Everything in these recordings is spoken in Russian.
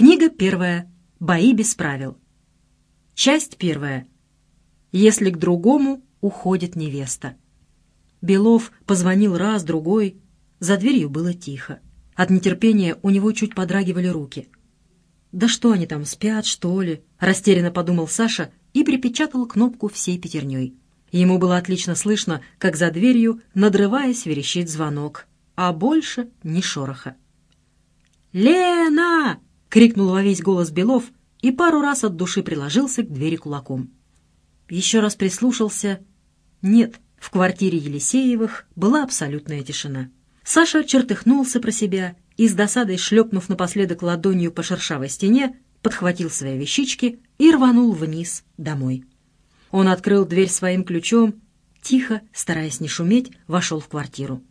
Книга первая. Бои без правил. Часть первая. Если к другому уходит невеста. Белов позвонил раз, другой. За дверью было тихо. От нетерпения у него чуть подрагивали руки. «Да что они там, спят, что ли?» — растерянно подумал Саша и припечатал кнопку всей пятерней. Ему было отлично слышно, как за дверью, надрываясь, верещит звонок, а больше ни шороха. «Лена!» — крикнул во весь голос Белов и пару раз от души приложился к двери кулаком. Еще раз прислушался. Нет, в квартире Елисеевых была абсолютная тишина. Саша чертыхнулся про себя и, с досадой шлепнув напоследок ладонью по шершавой стене, подхватил свои вещички и рванул вниз, домой. Он открыл дверь своим ключом, тихо, стараясь не шуметь, вошел в квартиру.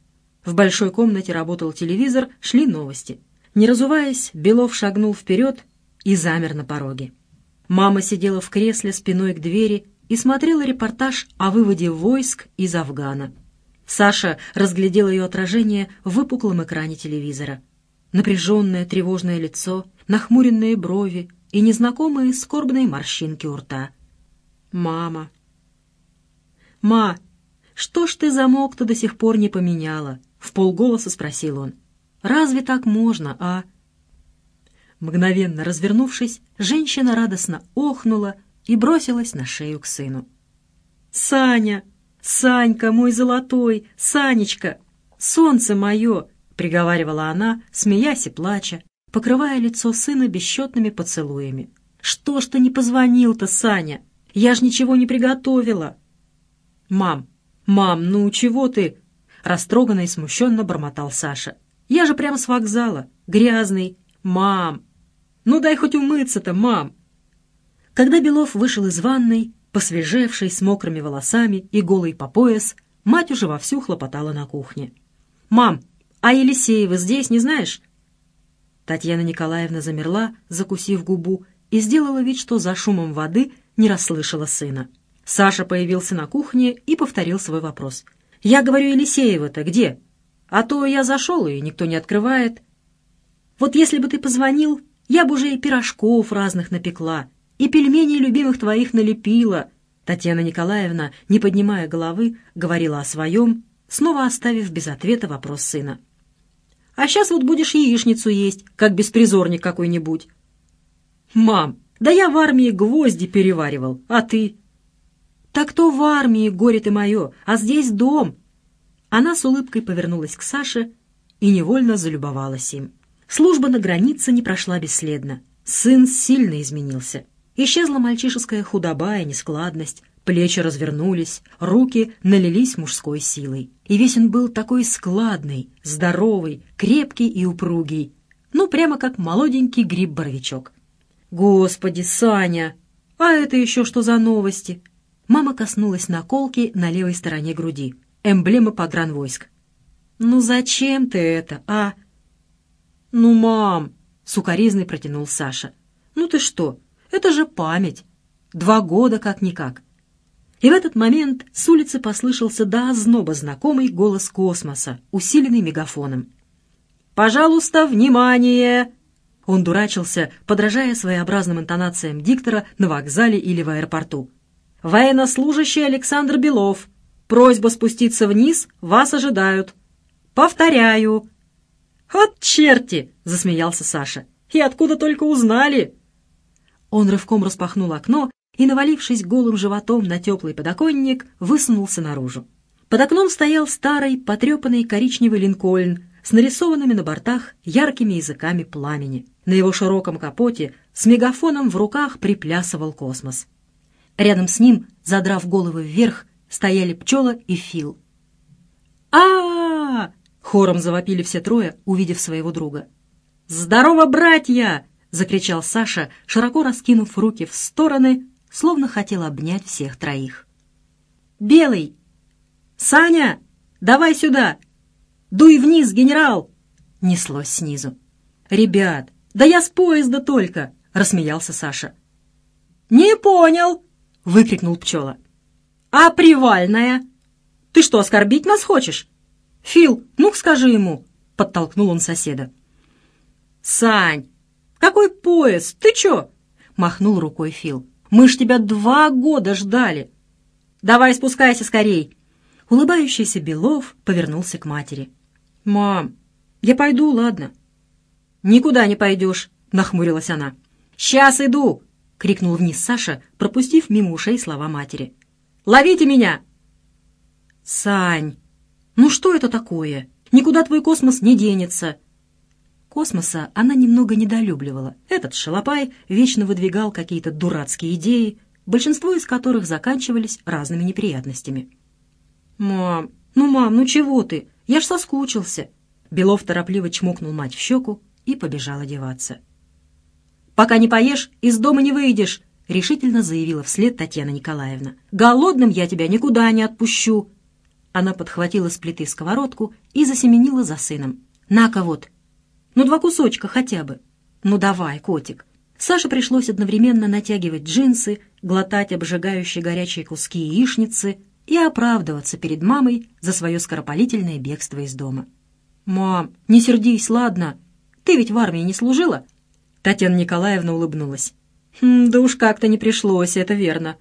В большой комнате работал телевизор, шли новости. Не разуваясь, Белов шагнул вперед и замер на пороге. Мама сидела в кресле спиной к двери и смотрела репортаж о выводе войск из Афгана. Саша разглядел ее отражение в выпуклом экране телевизора. Напряженное тревожное лицо, нахмуренные брови и незнакомые скорбные морщинки у рта — Мама. «Ма, что ж ты замок-то до сих пор не поменяла?» — в полголоса спросил он. «Разве так можно, а?» Мгновенно развернувшись, женщина радостно охнула и бросилась на шею к сыну. «Саня! Санька, мой золотой! Санечка! Солнце мое!» — приговаривала она, смеясь и плача, покрывая лицо сына бесчетными поцелуями. «Что ж ты не позвонил-то, Саня?» Я ж ничего не приготовила. Мам, мам, ну чего ты? Растроганно и смущенно бормотал Саша. Я же прямо с вокзала, грязный. Мам, ну дай хоть умыться-то, мам. Когда Белов вышел из ванной, посвежевший, с мокрыми волосами и голый по пояс, мать уже вовсю хлопотала на кухне. «Мам, а Елисеева здесь, не знаешь?» Татьяна Николаевна замерла, закусив губу, и сделала вид, что за шумом воды не расслышала сына. Саша появился на кухне и повторил свой вопрос. «Я говорю, Елисеева-то где? А то я зашел, и никто не открывает. Вот если бы ты позвонил, я бы уже и пирожков разных напекла, и пельменей любимых твоих налепила». Татьяна Николаевна, не поднимая головы, говорила о своем, снова оставив без ответа вопрос сына. «А сейчас вот будешь яичницу есть, как беспризорник какой-нибудь». «Мам, да я в армии гвозди переваривал, а ты?» «Так то в армии, горе ты мое, а здесь дом!» Она с улыбкой повернулась к Саше и невольно залюбовалась им. Служба на границе не прошла бесследно. Сын сильно изменился. Исчезла мальчишеская худоба и нескладность, плечи развернулись, руки налились мужской силой. И весь он был такой складный, здоровый, крепкий и упругий, ну, прямо как молоденький гриб-боровичок. «Господи, Саня! А это еще что за новости?» Мама коснулась наколки на левой стороне груди. Эмблема погранвойск. «Ну зачем ты это, а?» «Ну, мам!» — сукоризный протянул Саша. «Ну ты что? Это же память. Два года как-никак». И в этот момент с улицы послышался до озноба знакомый голос космоса, усиленный мегафоном. «Пожалуйста, внимание! Он дурачился, подражая своеобразным интонациям диктора на вокзале или в аэропорту. «Военнослужащий Александр Белов. Просьба спуститься вниз, вас ожидают. Повторяю». «Вот черти!» — засмеялся Саша. «И откуда только узнали?» Он рывком распахнул окно и, навалившись голым животом на теплый подоконник, высунулся наружу. Под окном стоял старый, потрепанный коричневый линкольн с нарисованными на бортах яркими языками пламени. На его широком капоте с мегафоном в руках приплясывал космос. Рядом с ним, задрав головы вверх, стояли пчела и Фил. а, хором завопили все трое, увидев своего друга. «Здорово, братья!» — закричал Саша, широко раскинув руки в стороны, словно хотел обнять всех троих. «Белый! Саня! Давай сюда! Дуй вниз, генерал!» — неслось снизу. «Ребят, «Да я с поезда только!» — рассмеялся Саша. «Не понял!» — выкрикнул пчела. «А привальная? Ты что, оскорбить нас хочешь?» «Фил, ну-ка скажи ему!» — подтолкнул он соседа. «Сань, «Какой поезд? Ты чё?» — махнул рукой Фил. «Мы ж тебя два года ждали!» «Давай спускайся скорей!» Улыбающийся Белов повернулся к матери. «Мам, я пойду, ладно?» «Никуда не пойдешь!» — нахмурилась она. «Сейчас иду!» — крикнул вниз Саша, пропустив мимо ушей слова матери. «Ловите меня!» «Сань, ну что это такое? Никуда твой космос не денется!» Космоса она немного недолюбливала. Этот шалопай вечно выдвигал какие-то дурацкие идеи, большинство из которых заканчивались разными неприятностями. «Мам, ну, мам, ну чего ты? Я ж соскучился!» Белов торопливо чмокнул мать в щеку и побежал одеваться. «Пока не поешь, из дома не выйдешь!» — решительно заявила вслед Татьяна Николаевна. «Голодным я тебя никуда не отпущу!» Она подхватила с плиты сковородку и засеменила за сыном. «На-ка вот! Ну, два кусочка хотя бы! Ну, давай, котик!» Саше пришлось одновременно натягивать джинсы, глотать обжигающие горячие куски яичницы и оправдываться перед мамой за свое скоропалительное бегство из дома. «Мам, не сердись, ладно? Ты ведь в армии не служила?» Татьяна Николаевна улыбнулась. «Хм, «Да уж как-то не пришлось, это верно.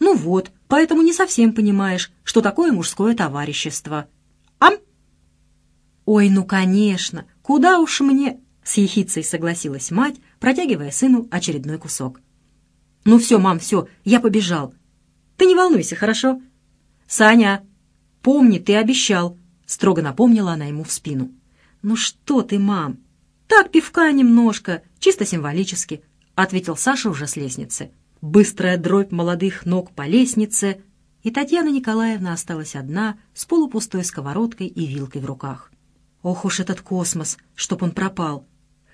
Ну вот, поэтому не совсем понимаешь, что такое мужское товарищество. Ам? Ой, ну конечно, куда уж мне... С ехицей согласилась мать, протягивая сыну очередной кусок. «Ну все, мам, все, я побежал. Ты не волнуйся, хорошо?» «Саня, помни, ты обещал», — строго напомнила она ему в спину. «Ну что ты, мам? Так, пивка немножко, чисто символически», — ответил Саша уже с лестницы быстрая дробь молодых ног по лестнице, и Татьяна Николаевна осталась одна с полупустой сковородкой и вилкой в руках. «Ох уж этот космос, чтоб он пропал!»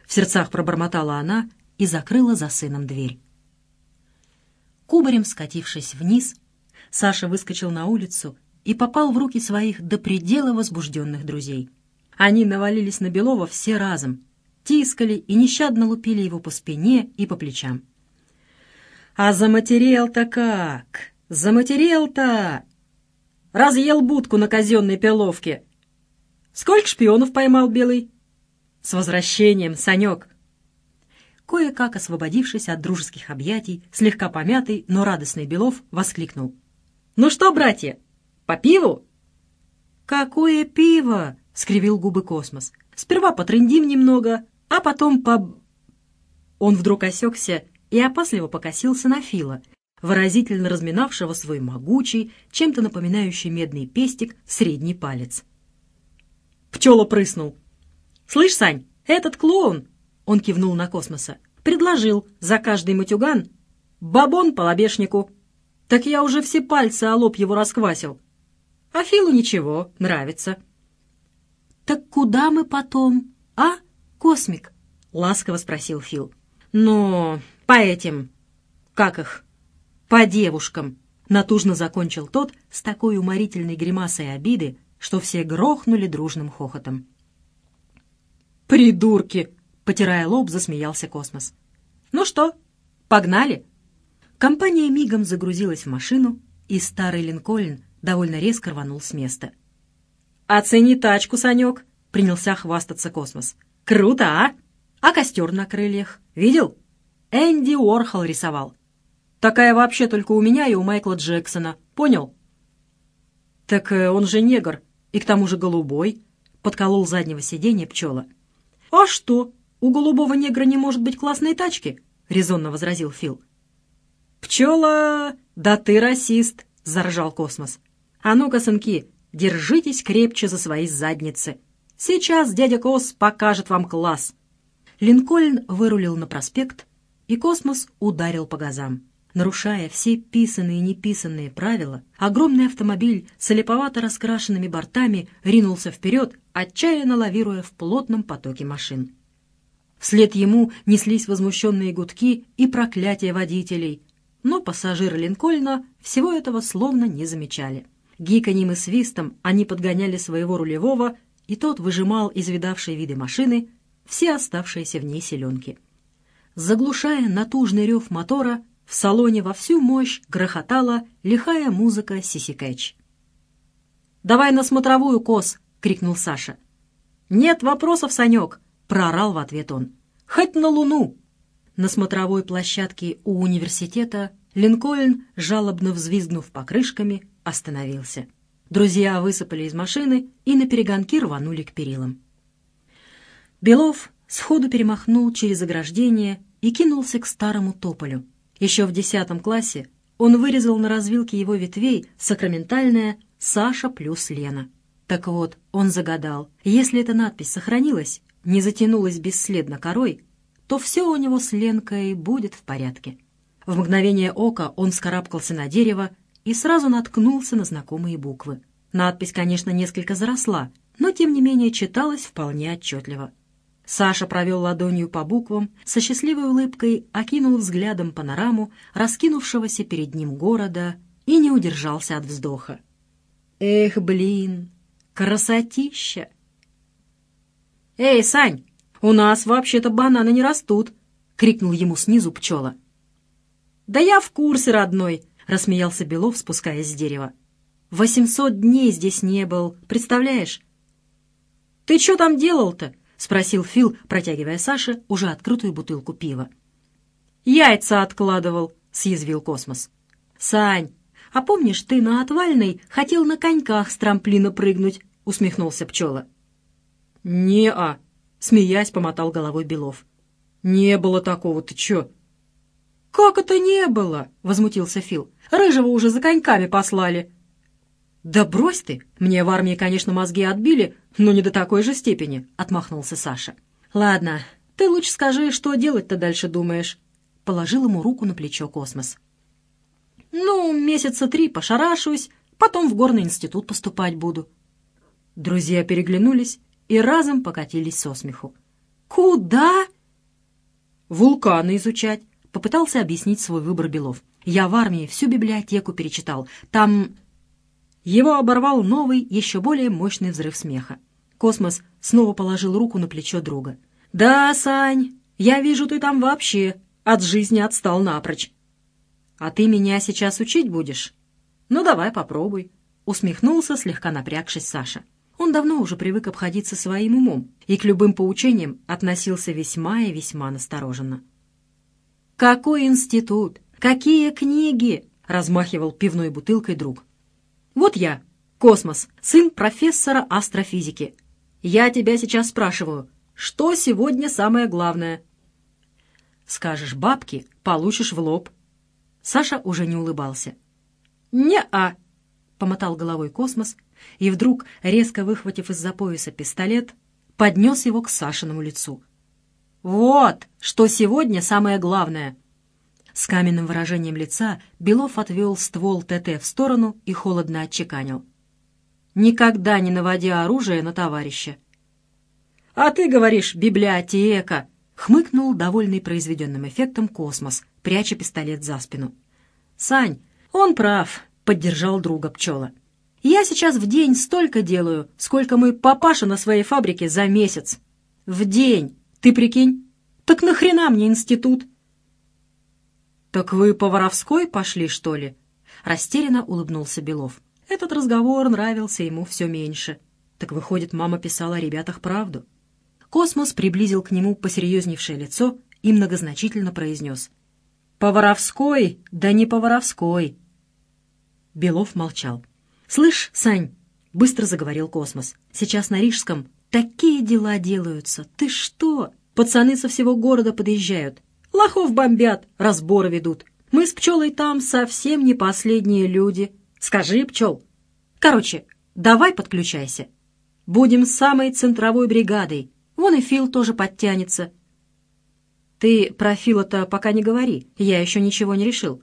В сердцах пробормотала она и закрыла за сыном дверь. Кубарем скатившись вниз, Саша выскочил на улицу и попал в руки своих до предела возбужденных друзей. Они навалились на Белова все разом, тискали и нещадно лупили его по спине и по плечам. А заматерел-то как? Заматерел-то! Разъел будку на казенной пиловке. Сколько шпионов поймал Белый? С возвращением, Санек! Кое-как освободившись от дружеских объятий, слегка помятый, но радостный Белов воскликнул. «Ну что, братья, по пиву?» «Какое пиво?» — скривил губы Космос. «Сперва потрындим немного, а потом по...» Он вдруг осекся и опасливо покосился на Фила, выразительно разминавшего свой могучий, чем-то напоминающий медный пестик, средний палец. Пчела прыснул. «Слышь, Сань, этот клоун!» — он кивнул на космоса. «Предложил за каждый матюган бабон по лобешнику. Так я уже все пальцы о лоб его расквасил. А Филу ничего, нравится». «Так куда мы потом, а, космик?» — ласково спросил Фил. «Но по этим... как их? По девушкам!» Натужно закончил тот с такой уморительной гримасой обиды, что все грохнули дружным хохотом. «Придурки!» — потирая лоб, засмеялся Космос. «Ну что, погнали?» Компания мигом загрузилась в машину, и старый Линкольн довольно резко рванул с места. «Оцени тачку, Санек!» — принялся хвастаться Космос. «Круто, а? А костер на крыльях? Видел? Энди Уорхол рисовал. Такая вообще только у меня и у Майкла Джексона. Понял? Так э, он же негр, и к тому же голубой, подколол заднего сиденья пчела. А что, у голубого негра не может быть классной тачки? резонно возразил Фил. Пчела, да ты расист, заржал космос. А ну-ка, сынки, держитесь крепче за свои задницы. Сейчас дядя Кос покажет вам класс. Линкольн вырулил на проспект, и космос ударил по газам. Нарушая все писанные и неписанные правила, огромный автомобиль с олиповато раскрашенными бортами ринулся вперед, отчаянно лавируя в плотном потоке машин. Вслед ему неслись возмущенные гудки и проклятия водителей, но пассажиры Линкольна всего этого словно не замечали. Гиканьем и свистом они подгоняли своего рулевого, и тот выжимал из видавшей виды машины все оставшиеся в ней селенки. Заглушая натужный рев мотора, в салоне во всю мощь грохотала лихая музыка Сиси Кэтч. «Давай на смотровую, Кос!» — крикнул Саша. «Нет вопросов, Санек!» — проорал в ответ он. Хоть на Луну!» На смотровой площадке у университета Линкольн, жалобно взвизгнув покрышками, остановился. Друзья высыпали из машины и на перегонки рванули к перилам. Белов сходу перемахнул через ограждение и кинулся к старому тополю. Еще в десятом классе он вырезал на развилке его ветвей сакраментальное «Саша плюс Лена». Так вот, он загадал, если эта надпись сохранилась, не затянулась бесследно корой, то все у него с Ленкой будет в порядке. В мгновение ока он скарабкался на дерево и сразу наткнулся на знакомые буквы. Надпись, конечно, несколько заросла, но тем не менее читалась вполне отчетливо. Саша провел ладонью по буквам, со счастливой улыбкой окинул взглядом панораму, раскинувшегося перед ним города, и не удержался от вздоха. «Эх, блин, красотища!» «Эй, Сань, у нас вообще-то бананы не растут!» — крикнул ему снизу пчела. «Да я в курсе, родной!» — рассмеялся Белов, спускаясь с дерева. «Восемьсот дней здесь не был, представляешь?» «Ты что там делал-то?» — спросил Фил, протягивая Саше уже открытую бутылку пива. «Яйца откладывал», — съязвил Космос. «Сань, а помнишь, ты на отвальной хотел на коньках с трамплина прыгнуть?» — усмехнулся Пчела. «Не-а», — смеясь, помотал головой Белов. «Не было такого, ты чё?» «Как это не было?» — возмутился Фил. «Рыжего уже за коньками послали». «Да брось ты! Мне в армии, конечно, мозги отбили, но не до такой же степени», — отмахнулся Саша. «Ладно, ты лучше скажи, что делать-то дальше думаешь?» Положил ему руку на плечо Космос. «Ну, месяца три пошарашусь, потом в горный институт поступать буду». Друзья переглянулись и разом покатились со смеху. «Куда?» «Вулканы изучать», — попытался объяснить свой выбор Белов. «Я в армии всю библиотеку перечитал. Там...» Его оборвал новый, еще более мощный взрыв смеха. Космос снова положил руку на плечо друга. «Да, Сань, я вижу, ты там вообще от жизни отстал напрочь. А ты меня сейчас учить будешь? Ну, давай попробуй», — усмехнулся, слегка напрягшись Саша. Он давно уже привык обходиться своим умом и к любым поучениям относился весьма и весьма настороженно. «Какой институт? Какие книги?» — размахивал пивной бутылкой друг. «Вот я, Космос, сын профессора астрофизики. Я тебя сейчас спрашиваю, что сегодня самое главное?» «Скажешь бабки, получишь в лоб». Саша уже не улыбался. «Не-а», — помотал головой Космос, и вдруг, резко выхватив из-за пояса пистолет, поднес его к Сашиному лицу. «Вот, что сегодня самое главное!» С каменным выражением лица Белов отвел ствол ТТ в сторону и холодно отчеканил. «Никогда не наводи оружие на товарища». «А ты говоришь, библиотека!» — хмыкнул, довольный произведенным эффектом космос, пряча пистолет за спину. «Сань, он прав», — поддержал друга пчела. «Я сейчас в день столько делаю, сколько мой папаша на своей фабрике за месяц. В день! Ты прикинь? Так нахрена мне институт?» «Так вы по воровской пошли, что ли?» Растерянно улыбнулся Белов. Этот разговор нравился ему все меньше. Так выходит, мама писала о ребятах правду. Космос приблизил к нему посерьезневшее лицо и многозначительно произнес. «По воровской? Да не по воровской!» Белов молчал. «Слышь, Сань!» — быстро заговорил Космос. «Сейчас на Рижском такие дела делаются. Ты что? Пацаны со всего города подъезжают. Лохов бомбят, разборы ведут. Мы с пчелой там совсем не последние люди. Скажи, пчел. Короче, давай подключайся. Будем самой центровой бригадой. Вон и Фил тоже подтянется. Ты про Фила-то пока не говори, я еще ничего не решил.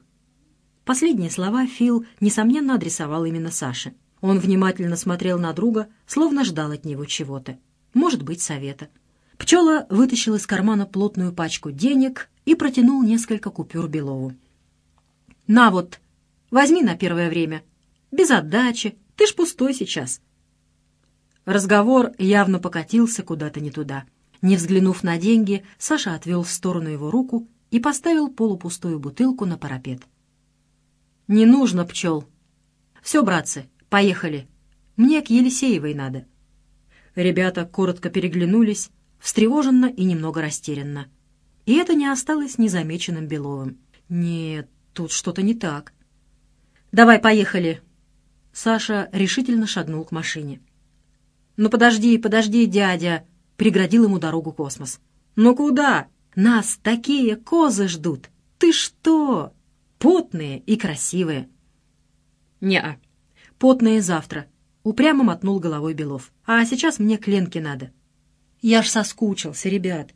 Последние слова Фил, несомненно, адресовал именно Саше. Он внимательно смотрел на друга, словно ждал от него чего-то. Может быть, совета. Пчела вытащил из кармана плотную пачку денег и протянул несколько купюр Белову. «На вот, возьми на первое время. Без отдачи, ты ж пустой сейчас». Разговор явно покатился куда-то не туда. Не взглянув на деньги, Саша отвел в сторону его руку и поставил полупустую бутылку на парапет. «Не нужно, пчел. Все, братцы, поехали. Мне к Елисеевой надо». Ребята коротко переглянулись, встревоженно и немного растерянно. и это не осталось незамеченным Беловым. «Нет, тут что-то не так». «Давай, поехали!» Саша решительно шагнул к машине. «Ну подожди, подожди, дядя!» — преградил ему дорогу космос. «Ну куда? Нас такие козы ждут! Ты что? Потные и красивые!» «Не-а, потные завтра!» — упрямо мотнул головой Белов. «А сейчас мне к Ленке надо». «Я ж соскучился, ребят!»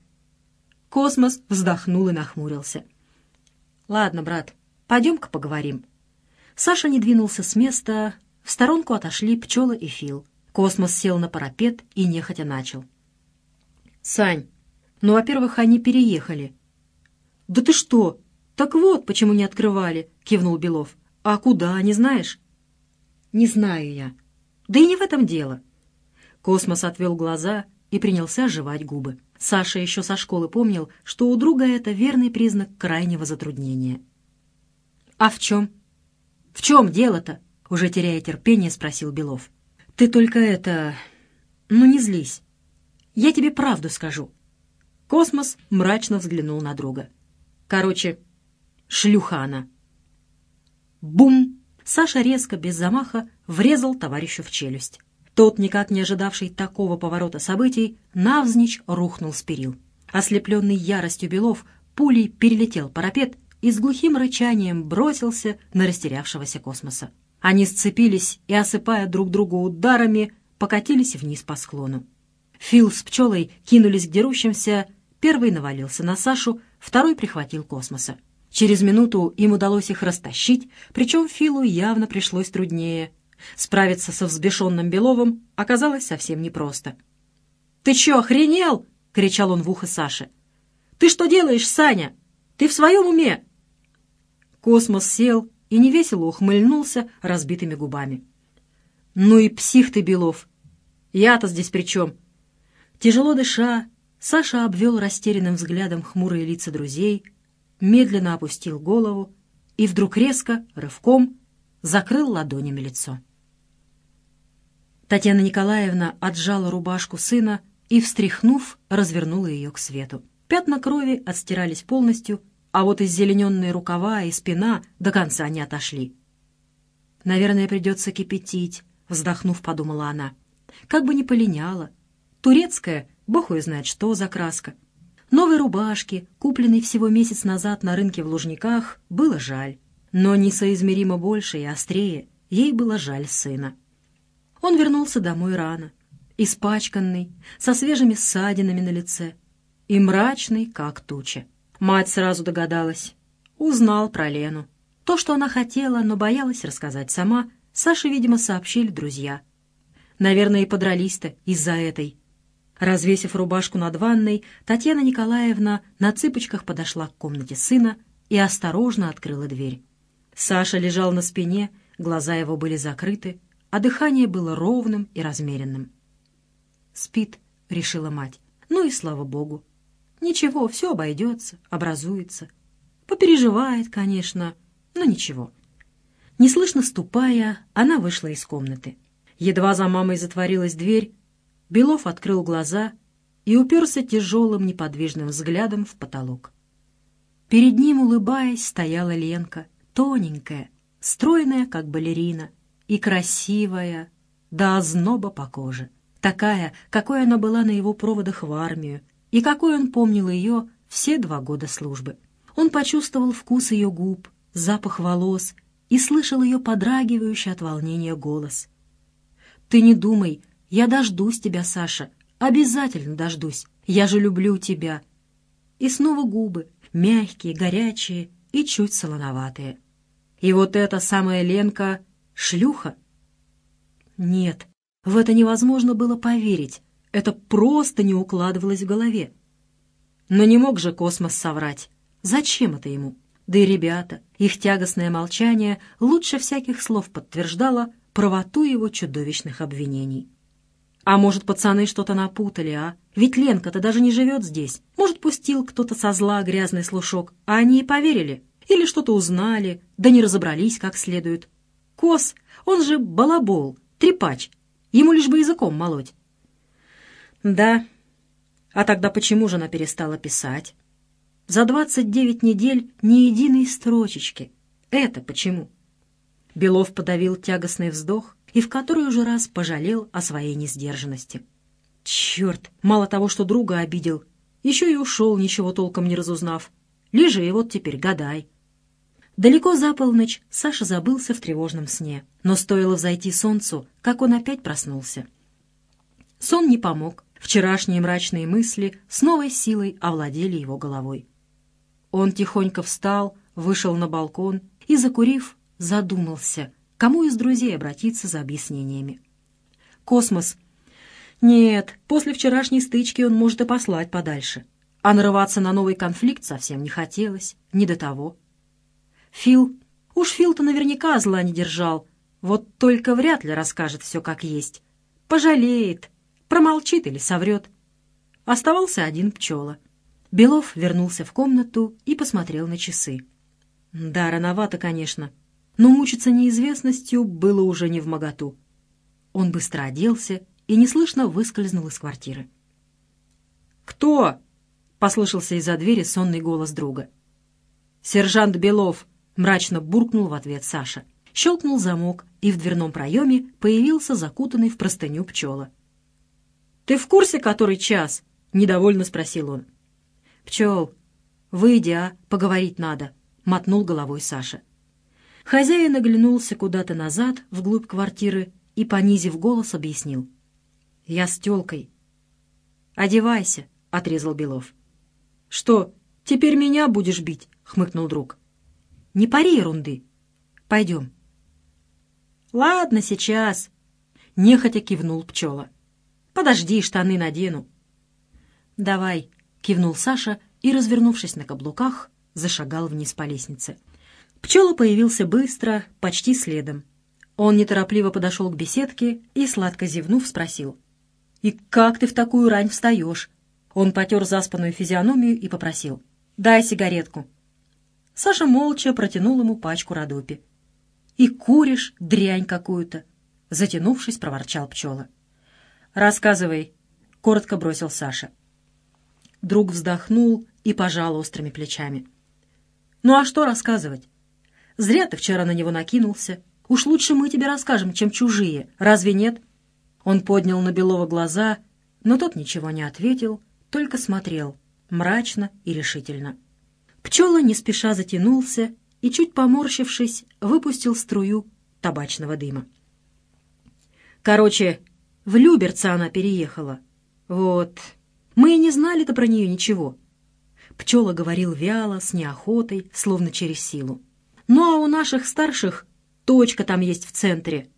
Космос вздохнул и нахмурился. «Ладно, брат, пойдем-ка поговорим». Саша не двинулся с места, в сторонку отошли пчела и Фил. Космос сел на парапет и нехотя начал. «Сань, ну, во-первых, они переехали». «Да ты что? Так вот, почему не открывали», — кивнул Белов. «А куда, не знаешь?» «Не знаю я. Да и не в этом дело». Космос отвел глаза и принялся жевать губы. Саша еще со школы помнил, что у друга это верный признак крайнего затруднения. «А в чем?» «В чем дело-то?» — уже теряя терпение, спросил Белов. «Ты только это... Ну, не злись. Я тебе правду скажу». Космос мрачно взглянул на друга. «Короче, шлюха она». Бум! Саша резко, без замаха, врезал товарищу в челюсть. Тот, никак не ожидавший такого поворота событий, навзничь рухнул с перил. Ослепленный яростью Белов, пулей перелетел парапет и с глухим рычанием бросился на растерявшегося космоса. Они сцепились и, осыпая друг друга ударами, покатились вниз по склону. Фил с пчелой кинулись к дерущимся, первый навалился на Сашу, второй прихватил космоса. Через минуту им удалось их растащить, причем Филу явно пришлось труднее. Справиться со взбешенным Беловым оказалось совсем непросто. «Ты чё, охренел?» — кричал он в ухо Саше. «Ты что делаешь, Саня? Ты в своем уме?» Космос сел и невесело ухмыльнулся разбитыми губами. «Ну и псих ты, Белов! Я-то здесь при чем?» Тяжело дыша, Саша обвел растерянным взглядом хмурые лица друзей, медленно опустил голову и вдруг резко, рывком, закрыл ладонями лицо. Татьяна Николаевна отжала рубашку сына и, встряхнув, развернула ее к свету. Пятна крови отстирались полностью, а вот иззелененные рукава и спина до конца не отошли. «Наверное, придется кипятить», — вздохнув, подумала она. «Как бы ни полиняла. Турецкая, бог ее знает что за краска. Новой рубашки, купленной всего месяц назад на рынке в Лужниках, было жаль. Но несоизмеримо больше и острее ей было жаль сына. Он вернулся домой рано, испачканный, со свежими ссадинами на лице и мрачный, как туча. Мать сразу догадалась. Узнал про Лену. То, что она хотела, но боялась рассказать сама, Саше, видимо, сообщили друзья. Наверное, и подрались-то из-за этой. Развесив рубашку над ванной, Татьяна Николаевна на цыпочках подошла к комнате сына и осторожно открыла дверь. Саша лежал на спине, глаза его были закрыты, а дыхание было ровным и размеренным. «Спит», — решила мать. «Ну и слава богу. Ничего, все обойдется, образуется. Попереживает, конечно, но ничего». Неслышно ступая, она вышла из комнаты. Едва за мамой затворилась дверь, Белов открыл глаза и уперся тяжелым неподвижным взглядом в потолок. Перед ним, улыбаясь, стояла Ленка, тоненькая, стройная, как балерина, и красивая, до озноба по коже, такая, какой она была на его проводах в армию, и какой он помнил ее все два года службы. Он почувствовал вкус ее губ, запах волос и слышал ее подрагивающий от волнения голос. «Ты не думай, я дождусь тебя, Саша, обязательно дождусь, я же люблю тебя». И снова губы, мягкие, горячие и чуть солоноватые. И вот эта самая Ленка Шлюха? Нет, в это невозможно было поверить. Это просто не укладывалось в голове. Но не мог же космос соврать. Зачем это ему? Да и ребята, их тягостное молчание лучше всяких слов подтверждало правоту его чудовищных обвинений. А может, пацаны что-то напутали, а? Ведь Ленка-то даже не живет здесь. Может, пустил кто-то со зла грязный слушок, а они и поверили. Или что-то узнали, да не разобрались как следует. Кос, он же балабол, трепач. Ему лишь бы языком молоть. Да. А тогда почему же она перестала писать? За двадцать девять недель ни единой строчечки. Это почему? Белов подавил тягостный вздох и в который уже раз пожалел о своей несдержанности. Черт, мало того, что друга обидел, еще и ушел, ничего толком не разузнав. Лежи, вот теперь гадай. Далеко за полночь Саша забылся в тревожном сне, но стоило взойти солнцу, как он опять проснулся. Сон не помог. Вчерашние мрачные мысли с новой силой овладели его головой. Он тихонько встал, вышел на балкон и, закурив, задумался, кому из друзей обратиться за объяснениями. Космос. Нет, после вчерашней стычки он может и послать подальше. А нарываться на новый конфликт совсем не хотелось, не до того. Фил. Уж Фил-то наверняка зла не держал, вот только вряд ли расскажет все как есть. Пожалеет, промолчит или соврет. Оставался один пчела. Белов вернулся в комнату и посмотрел на часы. Да, рановато, конечно, но мучиться неизвестностью было уже не в моготу. Он быстро оделся и неслышно выскользнул из квартиры. «Кто?» — послышался из-за двери сонный голос друга. «Сержант Белов», — мрачно буркнул в ответ Саша. Щелкнул замок, и в дверном проеме появился закутанный в простыню пчела. «Ты в курсе, который час?» — недовольно спросил он. «Пчел, выйди, а, поговорить надо», — мотнул головой Саша. Хозяин оглянулся куда-то назад, вглубь квартиры, и, понизив голос, объяснил. «Я с тёлкой». «Одевайся», — отрезал Белов. «Что, теперь меня будешь бить?» — хмыкнул друг. Не пари ерунды. Пойдем. Ладно, сейчас. Нехотя кивнул пчела. Подожди, штаны надену. Давай, кивнул Саша и, развернувшись на каблуках, зашагал вниз по лестнице. Пчела появился быстро, почти следом. Он неторопливо подошел к беседке и, сладко зевнув, спросил. «И как ты в такую рань встаешь?» Он потер заспанную физиономию и попросил. «Дай сигаретку». Саша молча протянул ему пачку Родопи. «И куришь дрянь какую-то!» Затянувшись, проворчал пчела. «Рассказывай», — коротко бросил Саша. Друг вздохнул и пожал острыми плечами. «Ну а что рассказывать? Зря ты вчера на него накинулся. Уж лучше мы тебе расскажем, чем чужие. Разве нет?» Он поднял на Белова глаза, но тот ничего не ответил, только смотрел, мрачно и решительно. Пчела не спеша затянулся и, чуть поморщившись, выпустил струю табачного дыма. Короче, в Люберца она переехала. Вот. Мы и не знали-то про нее ничего. Пчела говорил вяло, с неохотой, словно через силу. Ну а у наших старших точка там есть в центре.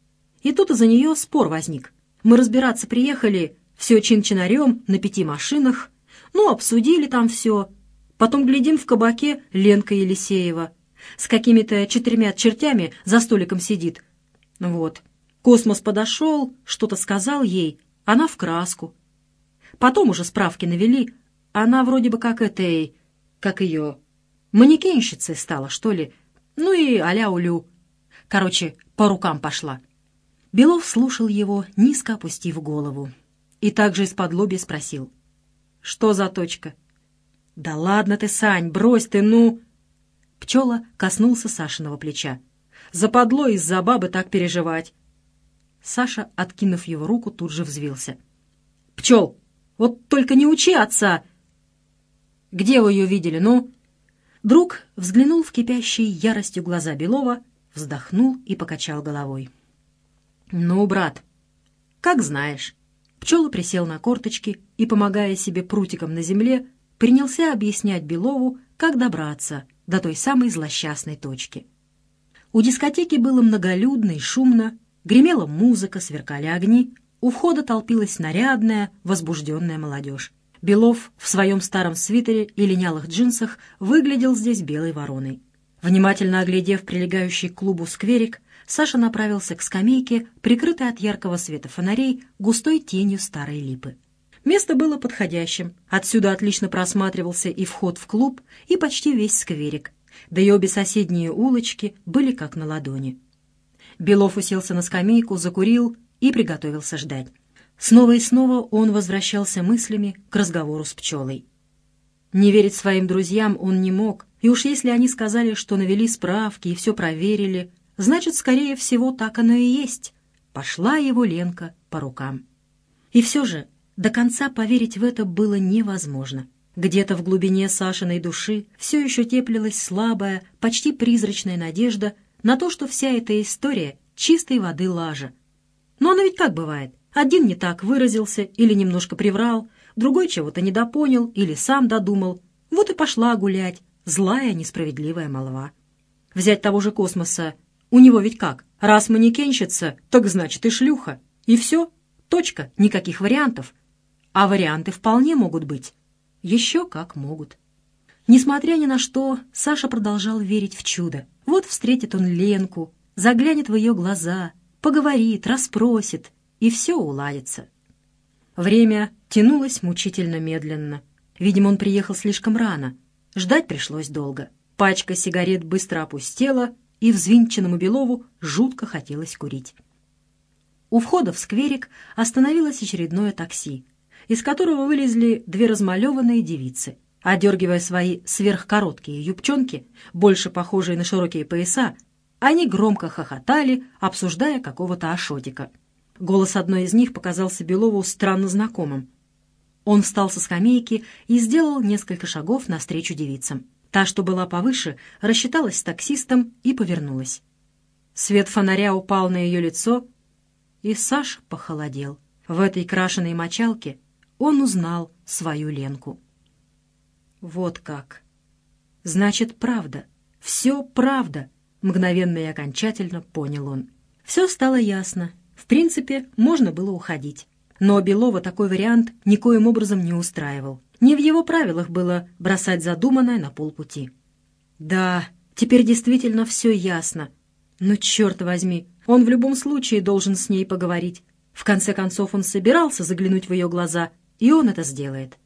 И тут из-за нее спор возник. Мы разбираться приехали, все чин-чинарем, на пяти машинах. Ну, обсудили там все, Потом глядим в кабаке Ленка Елисеева. С какими-то четырьмя чертями за столиком сидит. Вот. Космос подошел, что-то сказал ей, она в краску. Потом уже справки навели. Она вроде бы как этой... Как ее... Манекенщицей стала, что ли. Ну и аля-улю. Короче, по рукам пошла. Белов слушал его, низко опустив голову. И также из-под лоби спросил. «Что за точка?» «Да ладно ты, Сань, брось ты, ну!» Пчела коснулся Сашиного плеча. «Западло из-за бабы так переживать!» Саша, откинув его руку, тут же взвился. «Пчел, вот только не учи отца!» «Где вы ее видели, ну?» Друг взглянул в кипящие яростью глаза Белова, вздохнул и покачал головой. «Ну, брат, как знаешь». Пчела присел на корточки и, помогая себе прутиком на земле, принялся объяснять Белову, как добраться до той самой злосчастной точки. У дискотеки было многолюдно и шумно, гремела музыка, сверкали огни, у входа толпилась нарядная, возбужденная молодежь. Белов в своем старом свитере и линялых джинсах выглядел здесь белой вороной. Внимательно оглядев прилегающий к клубу скверик, Саша направился к скамейке, прикрытой от яркого света фонарей густой тенью старой липы. Место было подходящим. Отсюда отлично просматривался и вход в клуб, и почти весь скверик. Да и обе соседние улочки были как на ладони. Белов уселся на скамейку, закурил и приготовился ждать. Снова и снова он возвращался мыслями к разговору с пчелой. Не верить своим друзьям он не мог, и уж если они сказали, что навели справки и все проверили, значит, скорее всего, так оно и есть. Пошла его Ленка по рукам. И все же до конца поверить в это было невозможно. Где-то в глубине Сашиной души все еще теплилась слабая, почти призрачная надежда на то, что вся эта история чистой воды лажа. Но оно ведь как бывает. Один не так выразился или немножко приврал, другой чего-то недопонял или сам додумал. Вот и пошла гулять, злая несправедливая молва. Взять того же космоса. У него ведь как? Раз манекенщица, так значит и шлюха. И все. Точка. Никаких вариантов. А варианты вполне могут быть. Еще как могут. Несмотря ни на что, Саша продолжал верить в чудо. Вот встретит он Ленку, заглянет в ее глаза, поговорит, расспросит, и все уладится. Время тянулось мучительно медленно. Видимо, он приехал слишком рано. Ждать пришлось долго. Пачка сигарет быстро опустела, и взвинченному Белову жутко хотелось курить. У входа в скверик остановилось очередное такси, из которого вылезли две размалеванные девицы. Одергивая свои сверхкороткие юбчонки, больше похожие на широкие пояса, они громко хохотали, обсуждая какого-то Ашотика — Голос одной из них показался Белову странно знакомым. Он встал со скамейки и сделал несколько шагов навстречу девицам. Та, что была повыше, рассчиталась с таксистом и повернулась. Свет фонаря упал на ее лицо, и Саш похолодел. В этой крашеной мочалке он узнал свою Ленку. Вот как. Значит, правда. Все правда. Мгновенно и окончательно понял он. Все стало ясно, в принципе, можно было уходить. Но Белова такой вариант никоим образом не устраивал. Не в его правилах было бросать задуманное на полпути. Да, теперь действительно все ясно. Но черт возьми, он в любом случае должен с ней поговорить. В конце концов, он собирался заглянуть в ее глаза, и он это сделает.